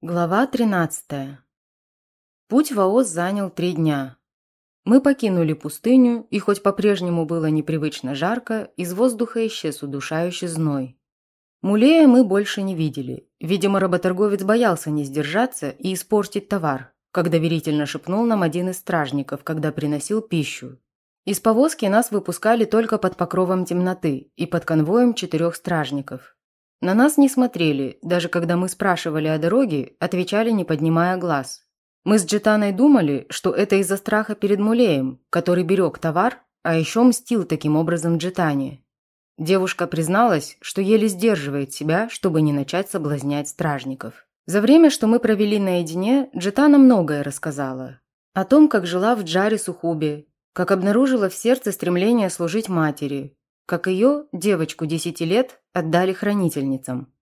Глава 13. Путь в Аос занял три дня. Мы покинули пустыню, и хоть по-прежнему было непривычно жарко, из воздуха исчез удушающий зной. Мулея мы больше не видели. Видимо, работорговец боялся не сдержаться и испортить товар, как доверительно шепнул нам один из стражников, когда приносил пищу. Из повозки нас выпускали только под покровом темноты и под конвоем четырех стражников. На нас не смотрели, даже когда мы спрашивали о дороге, отвечали, не поднимая глаз. Мы с Джитаной думали, что это из-за страха перед Мулеем, который берег товар, а еще мстил таким образом Джитане. Девушка призналась, что еле сдерживает себя, чтобы не начать соблазнять стражников. За время, что мы провели наедине, Джитана многое рассказала. О том, как жила в Джаре Сухубе, как обнаружила в сердце стремление служить матери, как ее, девочку 10 лет, отдали хранительницам.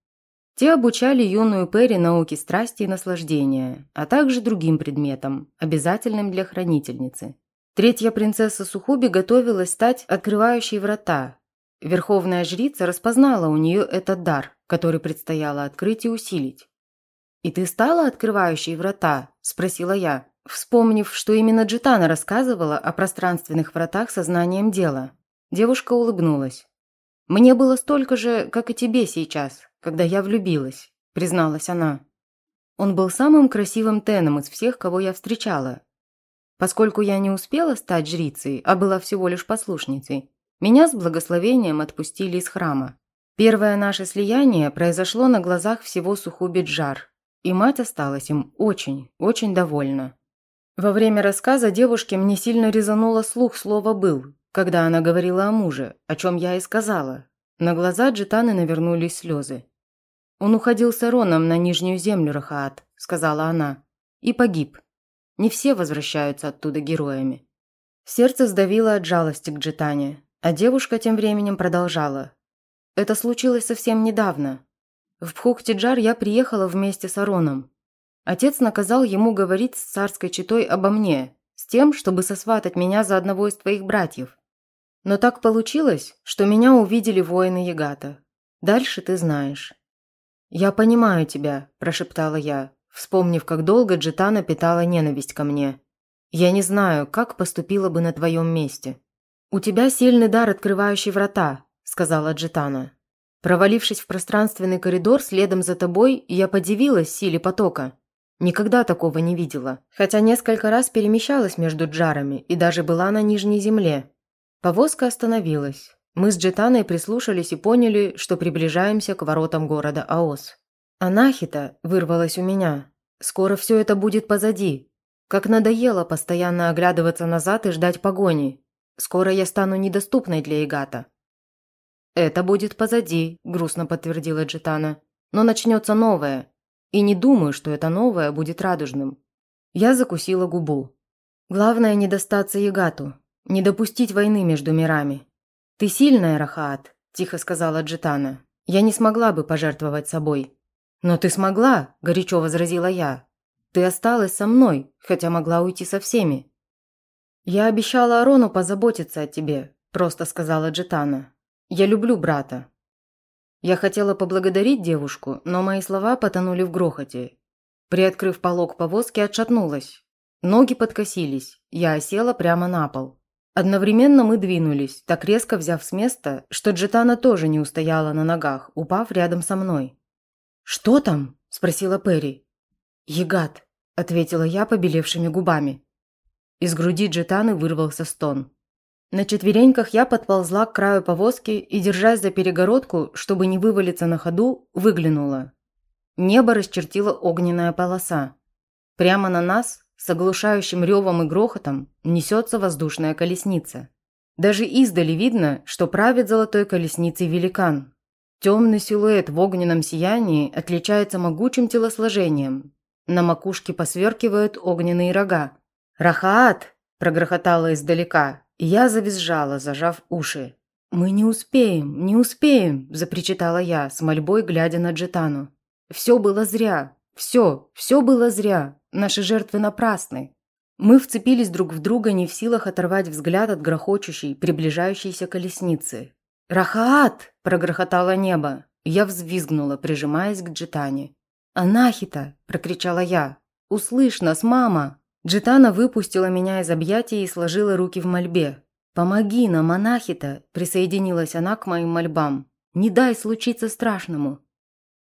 Те обучали юную Перри науке страсти и наслаждения, а также другим предметам, обязательным для хранительницы. Третья принцесса Сухуби готовилась стать открывающей врата. Верховная жрица распознала у нее этот дар, который предстояло открыть и усилить. «И ты стала открывающей врата?» – спросила я, вспомнив, что именно Джитана рассказывала о пространственных вратах сознанием дела. Девушка улыбнулась. «Мне было столько же, как и тебе сейчас, когда я влюбилась», – призналась она. Он был самым красивым теном из всех, кого я встречала. Поскольку я не успела стать жрицей, а была всего лишь послушницей, меня с благословением отпустили из храма. Первое наше слияние произошло на глазах всего Сухуби-Джар, и мать осталась им очень, очень довольна. Во время рассказа девушке мне сильно резануло слух слово «был», когда она говорила о муже, о чем я и сказала. На глаза Джитаны навернулись слезы. «Он уходил с Ароном на Нижнюю землю, Рахаат», – сказала она, – «и погиб. Не все возвращаются оттуда героями». Сердце сдавило от жалости к Джитане, а девушка тем временем продолжала. «Это случилось совсем недавно. В Пхуктиджар я приехала вместе с Ароном. Отец наказал ему говорить с царской четой обо мне, с тем, чтобы сосватать меня за одного из твоих братьев. Но так получилось, что меня увидели воины Ягата. Дальше ты знаешь». «Я понимаю тебя», – прошептала я, вспомнив, как долго Джитана питала ненависть ко мне. «Я не знаю, как поступила бы на твоем месте». «У тебя сильный дар, открывающий врата», – сказала Джитана. Провалившись в пространственный коридор следом за тобой, я подивилась силе потока. Никогда такого не видела, хотя несколько раз перемещалась между джарами и даже была на Нижней Земле, Повозка остановилась. Мы с Джетаной прислушались и поняли, что приближаемся к воротам города Аос. «Анахита!» – вырвалась у меня. «Скоро все это будет позади. Как надоело постоянно оглядываться назад и ждать погони. Скоро я стану недоступной для Игата». «Это будет позади», – грустно подтвердила Джетана. «Но начнется новое. И не думаю, что это новое будет радужным». Я закусила губу. «Главное не достаться Ягату. Не допустить войны между мирами. Ты сильная, Рахаат, тихо сказала Джитана. Я не смогла бы пожертвовать собой. Но ты смогла, горячо возразила я. Ты осталась со мной, хотя могла уйти со всеми. Я обещала Арону позаботиться о тебе, просто сказала Джитана. Я люблю брата. Я хотела поблагодарить девушку, но мои слова потонули в грохоте. Приоткрыв полог повозки, отшатнулась. Ноги подкосились, я осела прямо на пол. Одновременно мы двинулись, так резко взяв с места, что Джетана тоже не устояла на ногах, упав рядом со мной. «Что там?» – спросила Перри. «Егат», – ответила я побелевшими губами. Из груди Джетаны вырвался стон. На четвереньках я подползла к краю повозки и, держась за перегородку, чтобы не вывалиться на ходу, выглянула. Небо расчертила огненная полоса. Прямо на нас, с оглушающим ревом и грохотом несется воздушная колесница. Даже издали видно, что правит золотой колесницей великан. Темный силуэт в огненном сиянии отличается могучим телосложением. На макушке посверкивают огненные рога. «Рахаат!» – прогрохотало издалека, я завизжала, зажав уши. «Мы не успеем, не успеем!» – запричитала я, с мольбой глядя на Джетану. «Все было зря, все, все было зря. Наши жертвы напрасны. Мы вцепились друг в друга, не в силах оторвать взгляд от грохочущей, приближающейся колесницы. «Рахаат!» – прогрохотало небо. Я взвизгнула, прижимаясь к Джитане. «Анахита!» – прокричала я. «Услышь нас, мама!» Джитана выпустила меня из объятий и сложила руки в мольбе. «Помоги нам, Анахита!» – присоединилась она к моим мольбам. «Не дай случиться страшному!»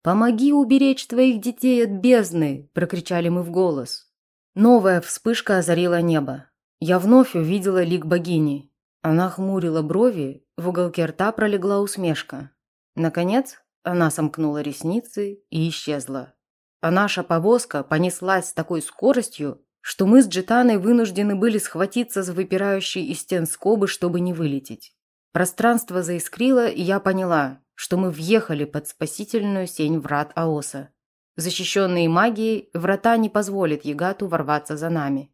«Помоги уберечь твоих детей от бездны!» – прокричали мы в голос. Новая вспышка озарила небо. Я вновь увидела лик богини. Она хмурила брови, в уголке рта пролегла усмешка. Наконец, она сомкнула ресницы и исчезла. А наша повозка понеслась с такой скоростью, что мы с Джитаной вынуждены были схватиться за выпирающие из стен скобы, чтобы не вылететь. Пространство заискрило, и я поняла, что мы въехали под спасительную сень врат Аоса. Защищенные магией, врата не позволят Ягату ворваться за нами.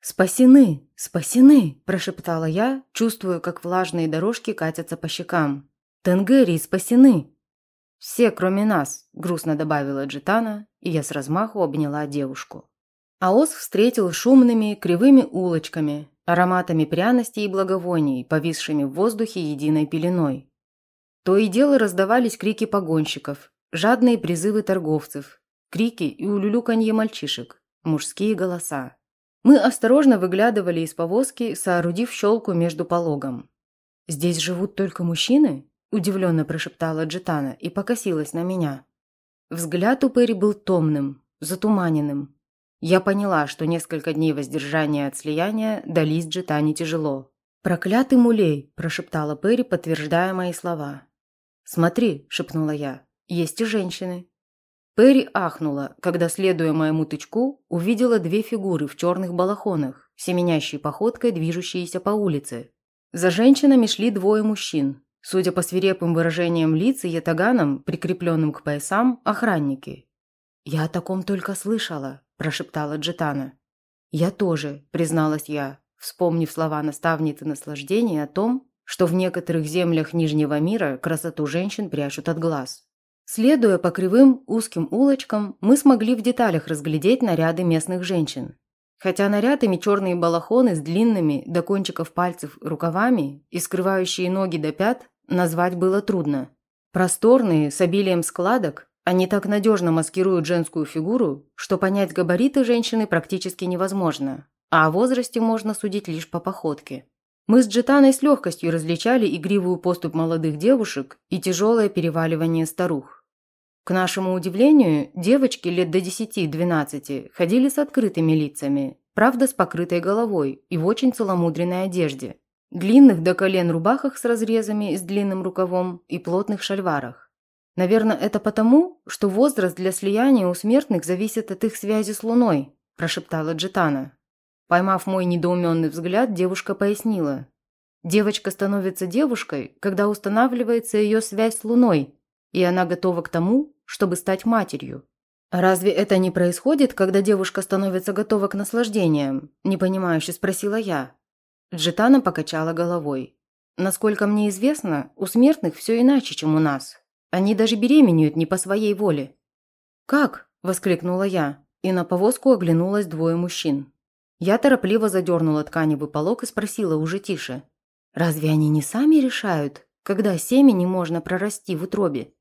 «Спасены! Спасены!» – прошептала я, чувствуя, как влажные дорожки катятся по щекам. «Тенгерии спасены!» «Все, кроме нас», – грустно добавила Джитана, и я с размаху обняла девушку. Аос встретил шумными, кривыми улочками, ароматами пряностей и благовоний, повисшими в воздухе единой пеленой. То и дело раздавались крики погонщиков, жадные призывы торговцев, крики и улюлюканье мальчишек, мужские голоса. Мы осторожно выглядывали из повозки, соорудив щелку между пологом. «Здесь живут только мужчины?» – удивленно прошептала Джитана и покосилась на меня. Взгляд у Перри был томным, затуманенным. Я поняла, что несколько дней воздержания от слияния дались Джитане тяжело. «Проклятый мулей!» – прошептала Перри, подтверждая мои слова. «Смотри!» – шепнула я. «Есть и женщины». Перри ахнула, когда, следуя моему тычку, увидела две фигуры в черных балахонах, семенящей походкой, движущиеся по улице. За женщинами шли двое мужчин. Судя по свирепым выражениям лиц и ятаганам, прикрепленным к поясам, охранники. «Я о таком только слышала», – прошептала Джетана. «Я тоже», – призналась я, вспомнив слова наставницы наслаждения о том, что в некоторых землях Нижнего мира красоту женщин прячут от глаз. Следуя по кривым узким улочкам, мы смогли в деталях разглядеть наряды местных женщин. Хотя нарядами черные балахоны с длинными до кончиков пальцев рукавами и скрывающие ноги до пят назвать было трудно. Просторные, с обилием складок, они так надежно маскируют женскую фигуру, что понять габариты женщины практически невозможно, а о возрасте можно судить лишь по походке. Мы с Джитаной с легкостью различали игривую поступ молодых девушек и тяжелое переваливание старух. К нашему удивлению, девочки лет до 10-12 ходили с открытыми лицами, правда с покрытой головой и в очень целомудренной одежде, длинных до колен рубахах с разрезами и с длинным рукавом и плотных шальварах. Наверное, это потому, что возраст для слияния у смертных зависит от их связи с Луной, прошептала Джитана. Поймав мой недоуменный взгляд, девушка пояснила. Девочка становится девушкой, когда устанавливается ее связь с Луной, и она готова к тому, чтобы стать матерью. «Разве это не происходит, когда девушка становится готова к наслаждениям?» – непонимающе спросила я. Джитана покачала головой. «Насколько мне известно, у смертных все иначе, чем у нас. Они даже беременеют не по своей воле». «Как?» – воскликнула я, и на повозку оглянулось двое мужчин. Я торопливо задернула тканевый полог и спросила уже тише. «Разве они не сами решают, когда семени можно прорасти в утробе?»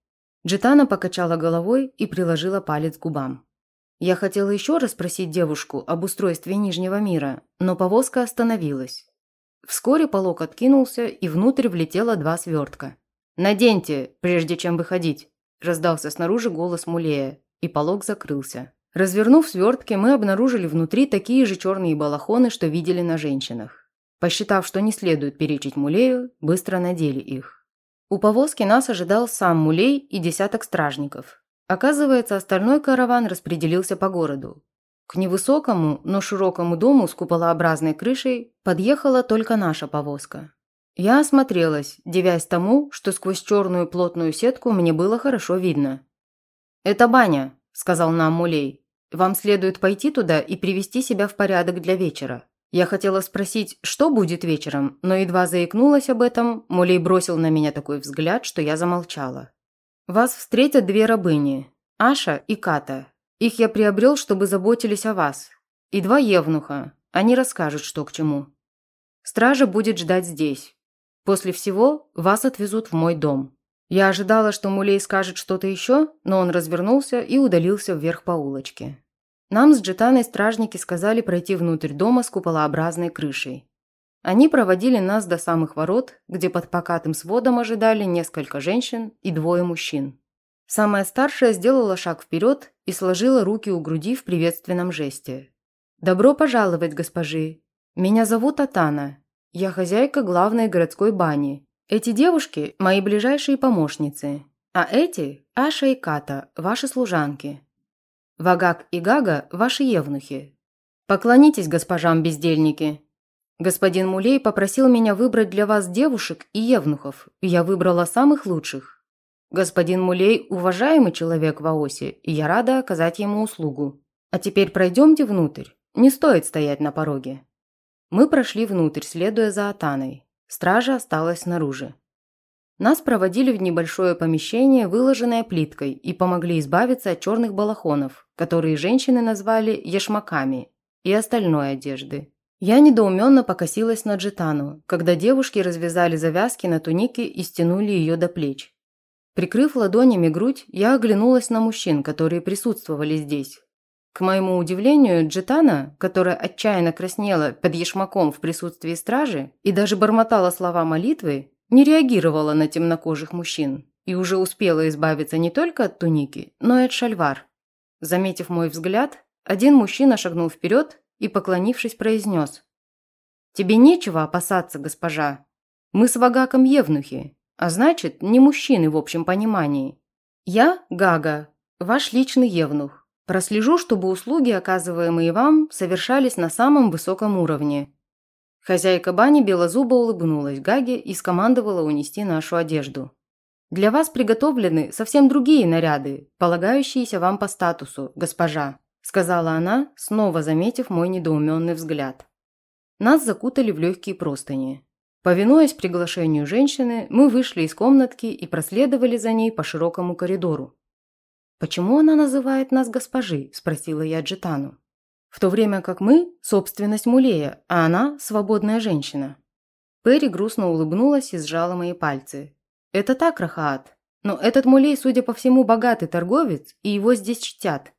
Джитана покачала головой и приложила палец к губам. Я хотела еще раз спросить девушку об устройстве Нижнего мира, но повозка остановилась. Вскоре полог откинулся, и внутрь влетело два свертка. «Наденьте, прежде чем выходить!» – раздался снаружи голос Мулея, и полог закрылся. Развернув свертки, мы обнаружили внутри такие же черные балахоны, что видели на женщинах. Посчитав, что не следует перечить Мулею, быстро надели их. У повозки нас ожидал сам Мулей и десяток стражников. Оказывается, остальной караван распределился по городу. К невысокому, но широкому дому с куполообразной крышей подъехала только наша повозка. Я осмотрелась, девясь тому, что сквозь черную плотную сетку мне было хорошо видно. «Это баня», – сказал нам Мулей. Вам следует пойти туда и привести себя в порядок для вечера. Я хотела спросить, что будет вечером, но едва заикнулась об этом, Мулей бросил на меня такой взгляд, что я замолчала. Вас встретят две рабыни, Аша и Ката. Их я приобрел, чтобы заботились о вас. И два евнуха. Они расскажут, что к чему. Стража будет ждать здесь. После всего вас отвезут в мой дом. Я ожидала, что Мулей скажет что-то еще, но он развернулся и удалился вверх по улочке. Нам с Джитаной стражники сказали пройти внутрь дома с куполообразной крышей. Они проводили нас до самых ворот, где под покатым сводом ожидали несколько женщин и двое мужчин. Самая старшая сделала шаг вперед и сложила руки у груди в приветственном жесте. «Добро пожаловать, госпожи! Меня зовут Атана. Я хозяйка главной городской бани. Эти девушки – мои ближайшие помощницы, а эти – Аша и Ката, ваши служанки. Вагак и Гага – ваши евнухи. Поклонитесь госпожам бездельники. Господин Мулей попросил меня выбрать для вас девушек и евнухов, и я выбрала самых лучших. Господин Мулей – уважаемый человек в Аосе, и я рада оказать ему услугу. А теперь пройдемте внутрь. Не стоит стоять на пороге. Мы прошли внутрь, следуя за Атаной. Стража осталась снаружи. Нас проводили в небольшое помещение, выложенное плиткой, и помогли избавиться от черных балахонов, которые женщины назвали ешмаками, и остальной одежды. Я недоуменно покосилась на Джитану, когда девушки развязали завязки на тунике и стянули ее до плеч. Прикрыв ладонями грудь, я оглянулась на мужчин, которые присутствовали здесь, к моему удивлению, Джитана, которая отчаянно краснела под ешмаком в присутствии стражи и даже бормотала слова молитвы, не реагировала на темнокожих мужчин и уже успела избавиться не только от туники, но и от шальвар. Заметив мой взгляд, один мужчина шагнул вперед и, поклонившись, произнес. «Тебе нечего опасаться, госпожа. Мы с Вагаком евнухи, а значит, не мужчины в общем понимании. Я, Гага, ваш личный евнух. Прослежу, чтобы услуги, оказываемые вам, совершались на самом высоком уровне». Хозяйка бани белозубо улыбнулась Гаге и скомандовала унести нашу одежду. «Для вас приготовлены совсем другие наряды, полагающиеся вам по статусу, госпожа», сказала она, снова заметив мой недоуменный взгляд. Нас закутали в легкие простыни. Повинуясь приглашению женщины, мы вышли из комнатки и проследовали за ней по широкому коридору. «Почему она называет нас госпожи?» – спросила я Джитану. «В то время как мы – собственность Мулея, а она – свободная женщина». Перри грустно улыбнулась и сжала мои пальцы. «Это так, Рахаат. Но этот Мулей, судя по всему, богатый торговец, и его здесь чтят.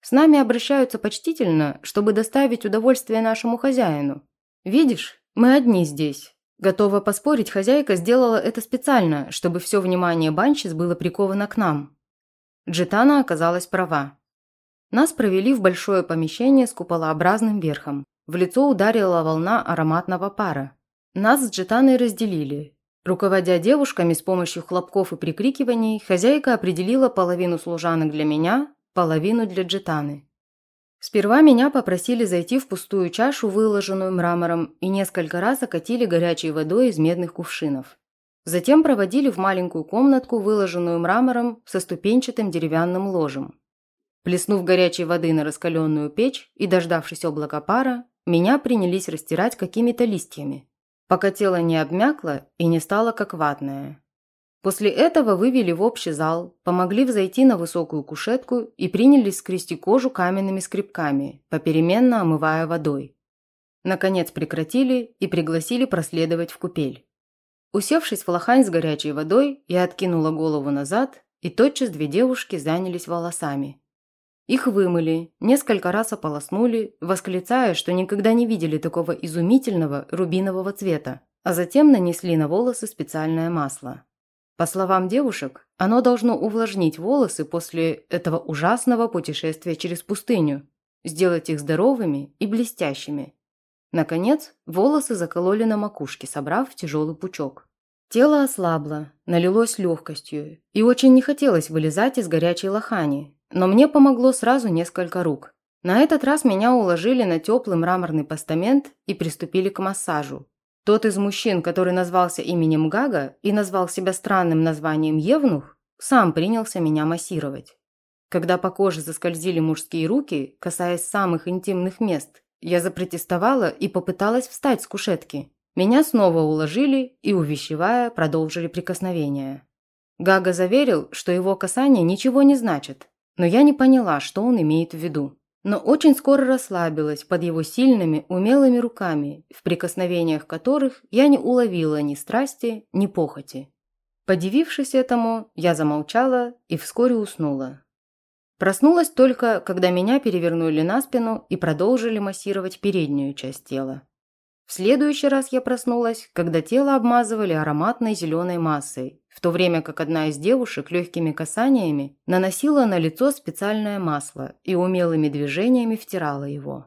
С нами обращаются почтительно, чтобы доставить удовольствие нашему хозяину. Видишь, мы одни здесь. Готова поспорить, хозяйка сделала это специально, чтобы все внимание Банчис было приковано к нам. Джитана оказалась права. Нас провели в большое помещение с куполообразным верхом. В лицо ударила волна ароматного пара. Нас с Джитаной разделили. Руководя девушками с помощью хлопков и прикрикиваний, хозяйка определила половину служанок для меня, половину для Джитаны. Сперва меня попросили зайти в пустую чашу, выложенную мрамором, и несколько раз окатили горячей водой из медных кувшинов. Затем проводили в маленькую комнатку, выложенную мрамором со ступенчатым деревянным ложем. Плеснув горячей воды на раскаленную печь и дождавшись облака пара, меня принялись растирать какими-то листьями, пока тело не обмякло и не стало как ватное. После этого вывели в общий зал, помогли взойти на высокую кушетку и принялись скрести кожу каменными скребками, попеременно омывая водой. Наконец прекратили и пригласили проследовать в купель. Усевшись в лохань с горячей водой, я откинула голову назад, и тотчас две девушки занялись волосами. Их вымыли, несколько раз ополоснули, восклицая, что никогда не видели такого изумительного рубинового цвета, а затем нанесли на волосы специальное масло. По словам девушек, оно должно увлажнить волосы после этого ужасного путешествия через пустыню, сделать их здоровыми и блестящими. Наконец, волосы закололи на макушке, собрав в тяжелый пучок. Тело ослабло, налилось легкостью, и очень не хотелось вылезать из горячей лохани, но мне помогло сразу несколько рук. На этот раз меня уложили на теплый мраморный постамент и приступили к массажу. Тот из мужчин, который назвался именем Гага и назвал себя странным названием Евнух, сам принялся меня массировать. Когда по коже заскользили мужские руки, касаясь самых интимных мест, я запротестовала и попыталась встать с кушетки. Меня снова уложили и, увещевая, продолжили прикосновение. Гага заверил, что его касание ничего не значит, но я не поняла, что он имеет в виду. Но очень скоро расслабилась под его сильными, умелыми руками, в прикосновениях которых я не уловила ни страсти, ни похоти. Подивившись этому, я замолчала и вскоре уснула. Проснулась только, когда меня перевернули на спину и продолжили массировать переднюю часть тела. В следующий раз я проснулась, когда тело обмазывали ароматной зеленой массой, в то время как одна из девушек легкими касаниями наносила на лицо специальное масло и умелыми движениями втирала его.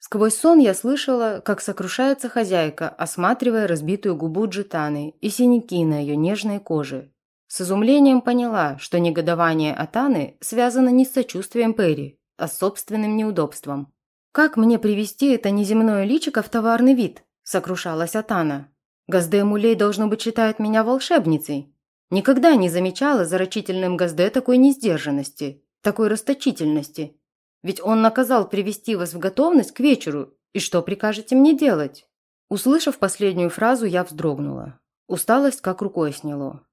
Сквозь сон я слышала, как сокрушается хозяйка, осматривая разбитую губу Джитаны и синяки на ее нежной коже. С изумлением поняла, что негодование Атаны связано не с сочувствием Перри, а с собственным неудобством. «Как мне привести это неземное личико в товарный вид?» – сокрушалась Атана. «Газде Мулей, должно быть, считает меня волшебницей. Никогда не замечала за рачительным Газде такой несдержанности, такой расточительности. Ведь он наказал привести вас в готовность к вечеру, и что прикажете мне делать?» Услышав последнюю фразу, я вздрогнула. Усталость как рукой сняло.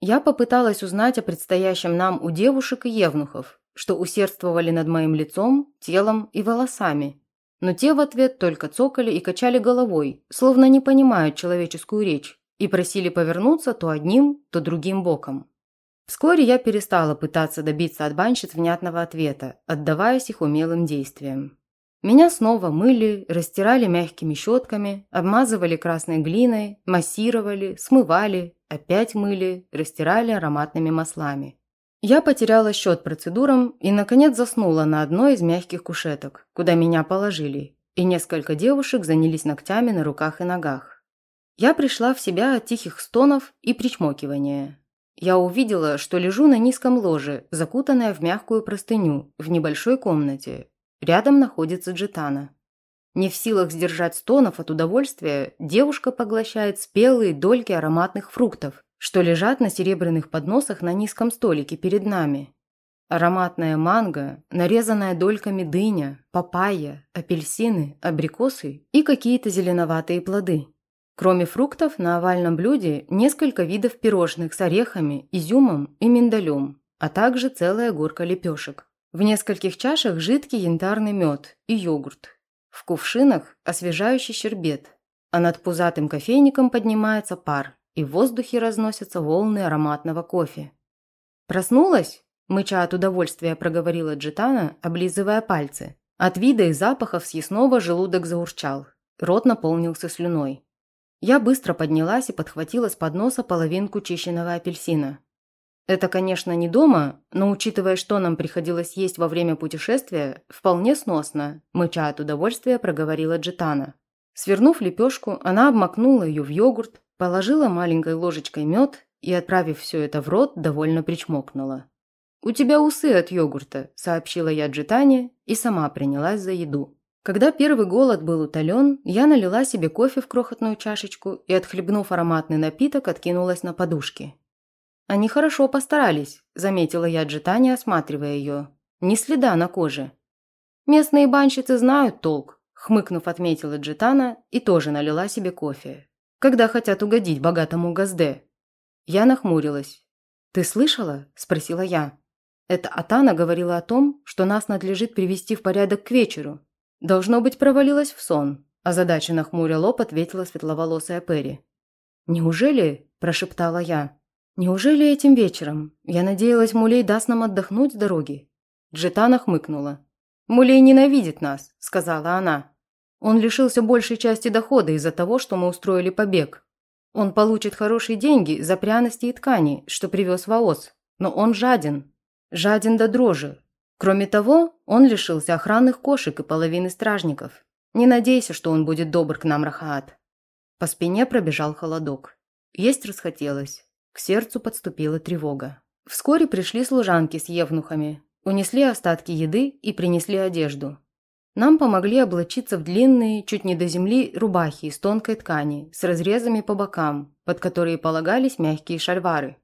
Я попыталась узнать о предстоящем нам у девушек и евнухов, что усердствовали над моим лицом, телом и волосами. Но те в ответ только цокали и качали головой, словно не понимают человеческую речь, и просили повернуться то одним, то другим боком. Вскоре я перестала пытаться добиться от банщиц внятного ответа, отдаваясь их умелым действиям. Меня снова мыли, растирали мягкими щетками, обмазывали красной глиной, массировали, смывали, опять мыли, растирали ароматными маслами. Я потеряла счет процедурам и, наконец, заснула на одной из мягких кушеток, куда меня положили, и несколько девушек занялись ногтями на руках и ногах. Я пришла в себя от тихих стонов и причмокивания. Я увидела, что лежу на низком ложе, закутанная в мягкую простыню, в небольшой комнате. Рядом находится Джитана. Не в силах сдержать стонов от удовольствия, девушка поглощает спелые дольки ароматных фруктов, что лежат на серебряных подносах на низком столике перед нами. Ароматная манго, нарезанная дольками дыня, папайя, апельсины, абрикосы и какие-то зеленоватые плоды. Кроме фруктов, на овальном блюде несколько видов пирожных с орехами, изюмом и миндалем, а также целая горка лепешек. В нескольких чашах жидкий янтарный мед и йогурт. В кувшинах освежающий щербет, а над пузатым кофейником поднимается пар, и в воздухе разносятся волны ароматного кофе. «Проснулась?» – мыча от удовольствия проговорила Джитана, облизывая пальцы. От вида и запахов съестного желудок заурчал. Рот наполнился слюной. Я быстро поднялась и подхватила с подноса половинку чищенного апельсина. Это, конечно, не дома, но учитывая, что нам приходилось есть во время путешествия, вполне сносно, мыча от удовольствия проговорила Джитана. Свернув лепешку, она обмакнула ее в йогурт, Положила маленькой ложечкой мед и, отправив все это в рот, довольно причмокнула. «У тебя усы от йогурта», – сообщила я Джитане и сама принялась за еду. Когда первый голод был утолен, я налила себе кофе в крохотную чашечку и, отхлебнув ароматный напиток, откинулась на подушки. «Они хорошо постарались», – заметила я Джитане, осматривая ее. «Ни следа на коже». «Местные банщицы знают толк», – хмыкнув, отметила Джитана и тоже налила себе кофе когда хотят угодить богатому газде. Я нахмурилась. «Ты слышала?» – спросила я. Это Атана говорила о том, что нас надлежит привести в порядок к вечеру. Должно быть, провалилась в сон, а задача нахмуря лоб ответила светловолосая Перри. «Неужели?» – прошептала я. «Неужели этим вечером? Я надеялась, Мулей даст нам отдохнуть с дороги». Джетана хмыкнула. «Мулей ненавидит нас», – сказала она. Он лишился большей части дохода из-за того, что мы устроили побег. Он получит хорошие деньги за пряности и ткани, что привез Ваос, но он жаден. Жаден до дрожи. Кроме того, он лишился охранных кошек и половины стражников. Не надейся, что он будет добр к нам, Рахаат. По спине пробежал холодок. Есть расхотелось. К сердцу подступила тревога. Вскоре пришли служанки с евнухами, унесли остатки еды и принесли одежду. Нам помогли облачиться в длинные, чуть не до земли, рубахи из тонкой ткани с разрезами по бокам, под которые полагались мягкие шальвары.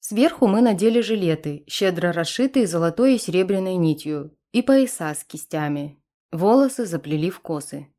Сверху мы надели жилеты, щедро расшитые золотой и серебряной нитью, и пояса с кистями. Волосы заплели в косы.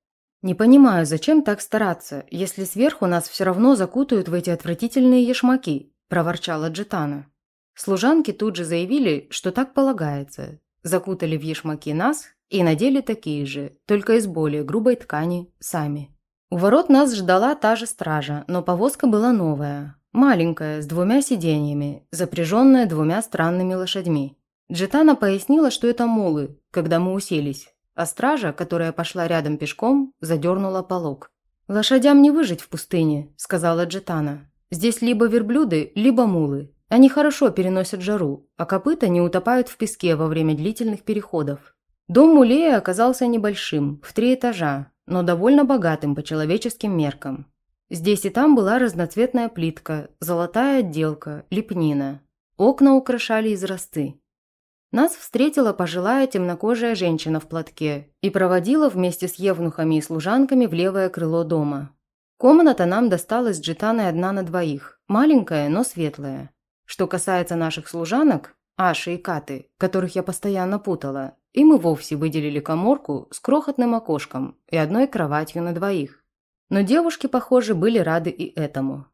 Не понимаю, зачем так стараться, если сверху нас все равно закутают в эти отвратительные ешмаки, проворчала Джитана. Служанки тут же заявили, что так полагается. Закутали в ешмаки нас и надели такие же, только из более грубой ткани, сами. У ворот нас ждала та же стража, но повозка была новая. маленькая, с двумя сиденьями, запряженная двумя странными лошадьми. Джетана пояснила, что это мулы, когда мы уселись, а стража, которая пошла рядом пешком, задернула полог. «Лошадям не выжить в пустыне», – сказала Джетана. «Здесь либо верблюды, либо мулы. Они хорошо переносят жару, а копыта не утопают в песке во время длительных переходов». Дом Мулея оказался небольшим, в три этажа, но довольно богатым по человеческим меркам. Здесь и там была разноцветная плитка, золотая отделка, лепнина. Окна украшали израсты. Нас встретила пожилая темнокожая женщина в платке и проводила вместе с евнухами и служанками в левое крыло дома. Комната нам досталась джитаной одна на двоих, маленькая, но светлая. Что касается наших служанок, Аши и Каты, которых я постоянно путала, им и вовсе выделили коморку с крохотным окошком и одной кроватью на двоих. Но девушки, похоже, были рады и этому.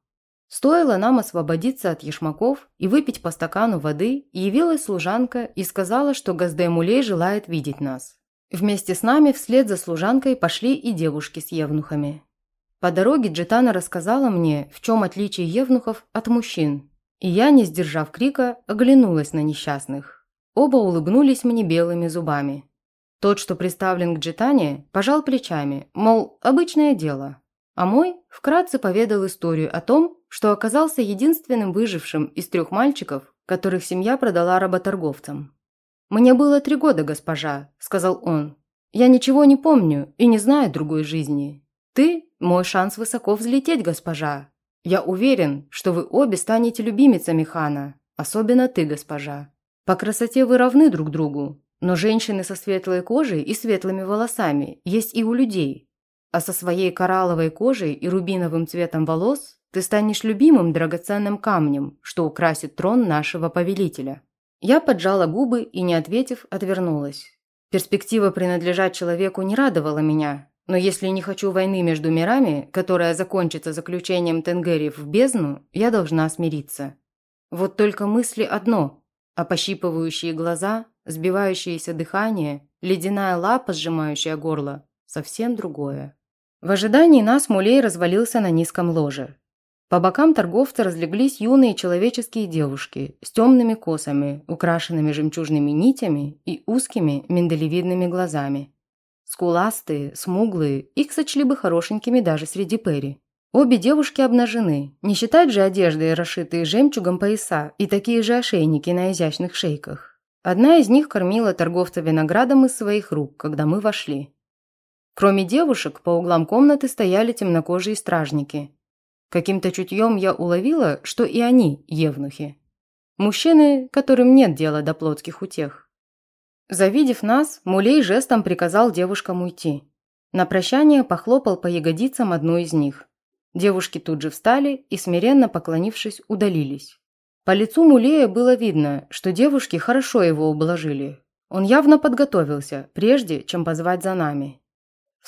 Стоило нам освободиться от ешмаков и выпить по стакану воды, явилась служанка и сказала, что Газде Мулей желает видеть нас. Вместе с нами вслед за служанкой пошли и девушки с евнухами. По дороге Джитана рассказала мне, в чем отличие евнухов от мужчин, и я, не сдержав крика, оглянулась на несчастных. Оба улыбнулись мне белыми зубами. Тот, что приставлен к Джитане, пожал плечами, мол, обычное дело. А мой вкратце поведал историю о том, что оказался единственным выжившим из трех мальчиков, которых семья продала работорговцам. «Мне было три года, госпожа», – сказал он. «Я ничего не помню и не знаю другой жизни. Ты – мой шанс высоко взлететь, госпожа. Я уверен, что вы обе станете любимицами хана, особенно ты, госпожа. По красоте вы равны друг другу, но женщины со светлой кожей и светлыми волосами есть и у людей, а со своей коралловой кожей и рубиновым цветом волос ты станешь любимым драгоценным камнем, что украсит трон нашего повелителя». Я поджала губы и, не ответив, отвернулась. Перспектива принадлежать человеку не радовала меня, но если не хочу войны между мирами, которая закончится заключением Тенгериев в бездну, я должна смириться. Вот только мысли одно, а пощипывающие глаза, сбивающееся дыхание, ледяная лапа, сжимающая горло – совсем другое. В ожидании нас Мулей развалился на низком ложе. По бокам торговца разлеглись юные человеческие девушки с темными косами, украшенными жемчужными нитями и узкими миндалевидными глазами. Скуластые, смуглые, их сочли бы хорошенькими даже среди Перри. Обе девушки обнажены, не считать же одежды, расшитые жемчугом пояса и такие же ошейники на изящных шейках. Одна из них кормила торговца виноградом из своих рук, когда мы вошли. Кроме девушек, по углам комнаты стояли темнокожие стражники. Каким-то чутьем я уловила, что и они – евнухи. Мужчины, которым нет дела до плотских утех. Завидев нас, Мулей жестом приказал девушкам уйти. На прощание похлопал по ягодицам одну из них. Девушки тут же встали и, смиренно поклонившись, удалились. По лицу Мулея было видно, что девушки хорошо его ублажили. Он явно подготовился, прежде чем позвать за нами.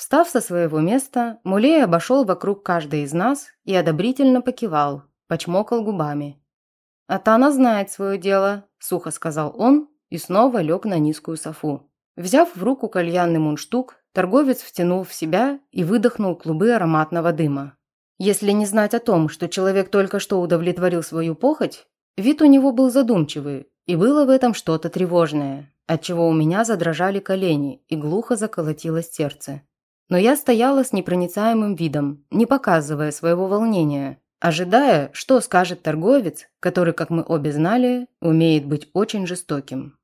Встав со своего места, Мулей обошел вокруг каждой из нас и одобрительно покивал, почмокал губами. «Атана знает свое дело», – сухо сказал он и снова лег на низкую софу. Взяв в руку кальянный мундштук, торговец втянул в себя и выдохнул клубы ароматного дыма. Если не знать о том, что человек только что удовлетворил свою похоть, вид у него был задумчивый, и было в этом что-то тревожное, отчего у меня задрожали колени и глухо заколотилось сердце. Но я стояла с непроницаемым видом, не показывая своего волнения, ожидая, что скажет торговец, который, как мы обе знали, умеет быть очень жестоким.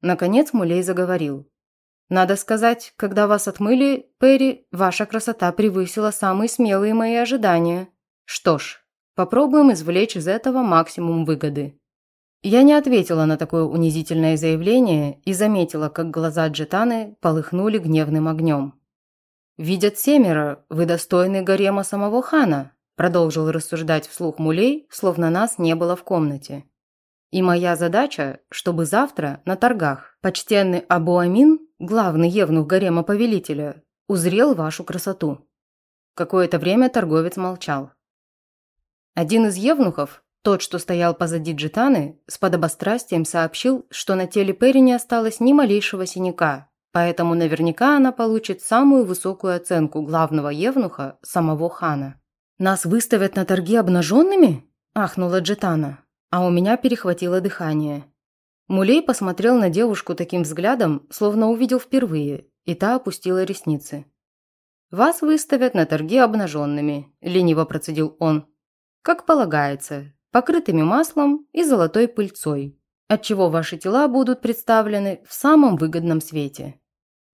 Наконец Мулей заговорил. «Надо сказать, когда вас отмыли, Перри, ваша красота превысила самые смелые мои ожидания. Что ж, попробуем извлечь из этого максимум выгоды». Я не ответила на такое унизительное заявление и заметила, как глаза Джетаны полыхнули гневным огнем. «Видят семеро, вы достойны гарема самого хана», продолжил рассуждать вслух Мулей, словно нас не было в комнате. «И моя задача, чтобы завтра на торгах почтенный Абу Амин, главный евнух гарема повелителя, узрел вашу красоту». Какое-то время торговец молчал. Один из евнухов, тот, что стоял позади Джитаны, с подобострастием сообщил, что на теле Перри не осталось ни малейшего синяка, Поэтому наверняка она получит самую высокую оценку главного евнуха, самого хана. «Нас выставят на торги обнаженными?» Ахнула Джетана, а у меня перехватило дыхание. Мулей посмотрел на девушку таким взглядом, словно увидел впервые, и та опустила ресницы. «Вас выставят на торги обнаженными», – лениво процедил он. «Как полагается, покрытыми маслом и золотой пыльцой, отчего ваши тела будут представлены в самом выгодном свете».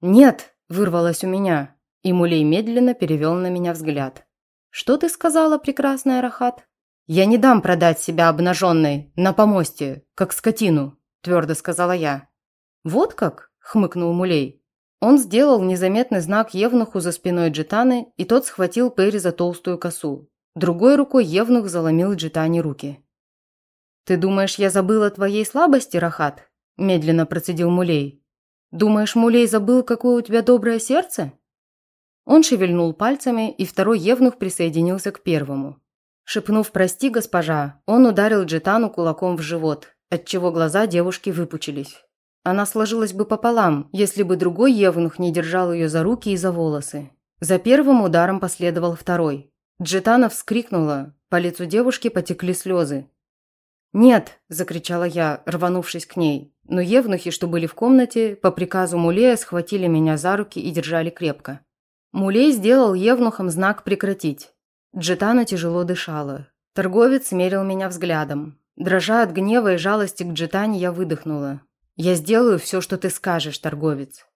«Нет!» – вырвалось у меня, и Мулей медленно перевел на меня взгляд. «Что ты сказала, прекрасная Рахат?» «Я не дам продать себя обнаженной на помосте, как скотину», – твердо сказала я. «Вот как?» – хмыкнул Мулей. Он сделал незаметный знак Евнуху за спиной Джитаны, и тот схватил Перри за толстую косу. Другой рукой Евнух заломил Джитане руки. «Ты думаешь, я забыла твоей слабости, Рахат?» – медленно процедил Мулей. «Думаешь, Мулей забыл, какое у тебя доброе сердце?» Он шевельнул пальцами, и второй Евнух присоединился к первому. Шепнув «прости, госпожа», он ударил Джитану кулаком в живот, отчего глаза девушки выпучились. Она сложилась бы пополам, если бы другой Евнух не держал ее за руки и за волосы. За первым ударом последовал второй. Джитана вскрикнула, по лицу девушки потекли слезы. «Нет!» – закричала я, рванувшись к ней. Но евнухи, что были в комнате, по приказу Мулея схватили меня за руки и держали крепко. Мулей сделал евнухам знак «прекратить». Джитана тяжело дышала. Торговец смерил меня взглядом. Дрожа от гнева и жалости к Джитане, я выдохнула. «Я сделаю все, что ты скажешь, торговец».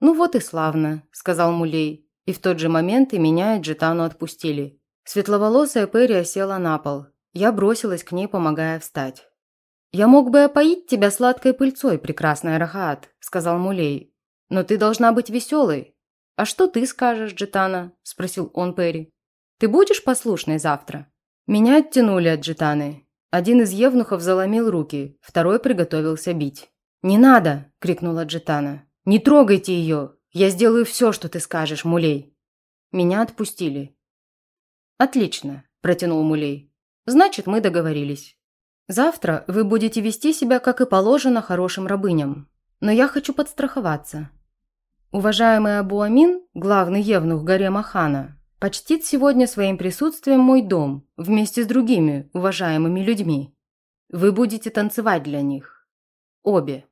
«Ну вот и славно», – сказал Мулей. И в тот же момент и меня, и Джитану отпустили. Светловолосая Перри села на пол. Я бросилась к ней, помогая встать. «Я мог бы опоить тебя сладкой пыльцой, прекрасная Рахаат», – сказал Мулей. «Но ты должна быть веселой». «А что ты скажешь, Джитана?» – спросил он Перри. «Ты будешь послушной завтра?» Меня оттянули от Джитаны. Один из евнухов заломил руки, второй приготовился бить. «Не надо!» – крикнула Джитана. «Не трогайте ее! Я сделаю все, что ты скажешь, Мулей!» Меня отпустили. «Отлично!» – протянул Мулей. «Значит, мы договорились. Завтра вы будете вести себя, как и положено, хорошим рабыням. Но я хочу подстраховаться. Уважаемый Абу Амин, главный евнух гарема хана, почтит сегодня своим присутствием мой дом вместе с другими уважаемыми людьми. Вы будете танцевать для них. Обе.